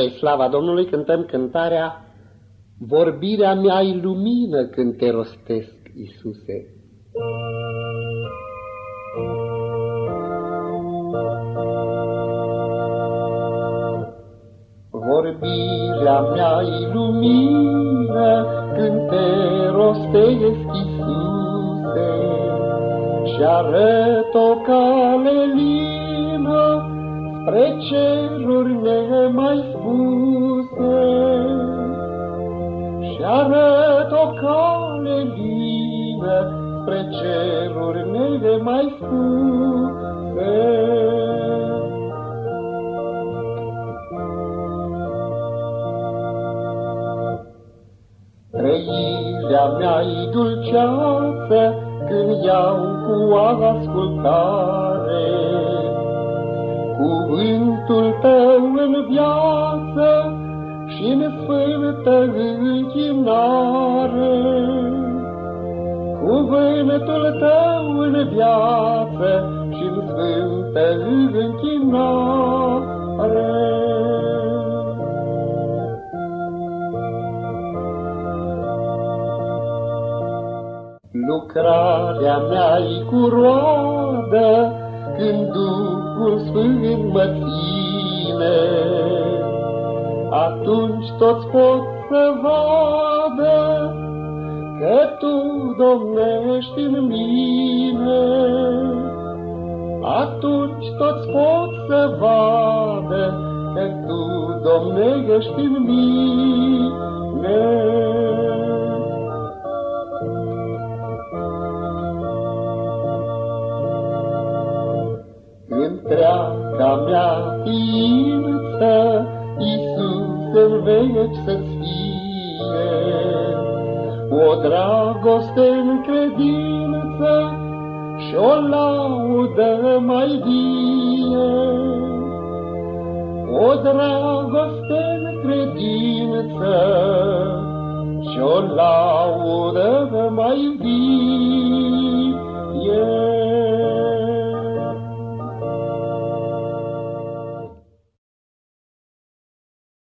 Spre slava Domnului cântăm cântarea Vorbirea mea-i lumină când te rostesc, Iisuse. Vorbirea mea-i lumină când te rostesc, Iisuse, și arăt o cale lină spre ceruri nemai spuse și arăt o cale lină spre ceruri nemai spuse. Trăirea mea-i dulceață când iau cu ascultare cuvântul tău în viață și în sfântă închinare. Cuvântul tău în viață și în sfântă închinare. Lucrarea mea-i cu roadă, când Duhul Sfânt mă ține, atunci toți pot să vadă că Tu domnești în mine. Atunci toți pot să vadă că Tu domnești în mine. Întreaga mea ființă, Iisus în veci să-ți fie. O dragoste în credință și o laudă mai vie. O dragoste în credință și o laudă mai vie.